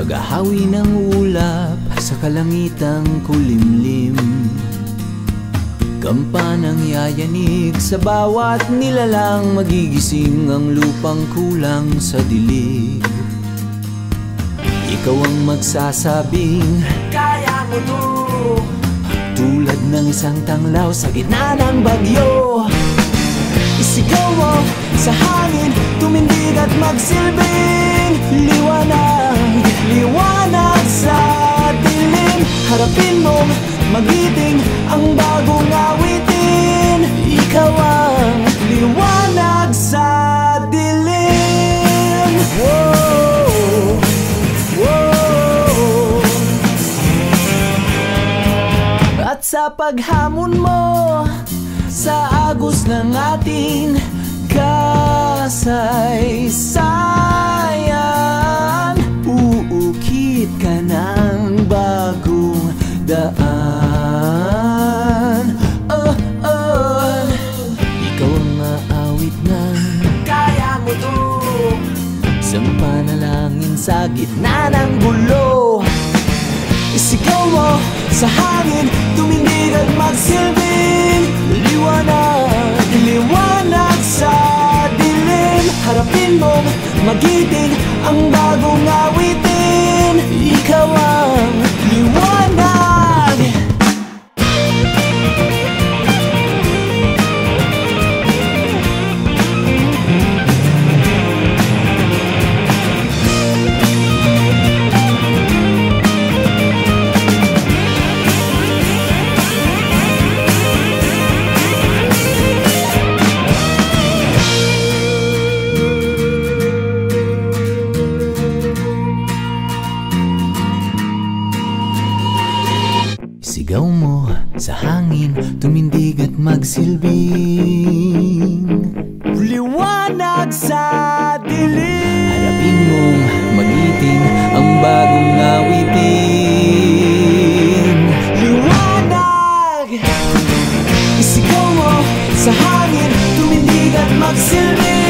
Tagahawi ng ulap sa kalangitang kulimlim Kampanang yayanig sa bawat nilalang Magigising ang lupang kulang sa dilig. Ikaw ang magsasabing Kaya mo to. Tulad ng isang tanglaw sa gitna ng bagyo. Isigaw mo sa hangin Tumindig at magsilbing magiting ang bagong awitin Ikaw ang liwanag sa dilim Whoa, whoa. At sa paghamon mo sa agos ng ating kasaysayan Isang panalangin sa gitna ng gulo. Isigaw mo sa hangin Tumindig at magsilbing Liwanag, liwanag sa dilim. Harapin mong magiting ang Sigaw mo sa hangin, tumindig at magsilbing. Liwanag sa dilim. Harapin mong magiting ang bagong awitin. Liwanag. Isigaw mo sa hangin, tumindig at magsilbing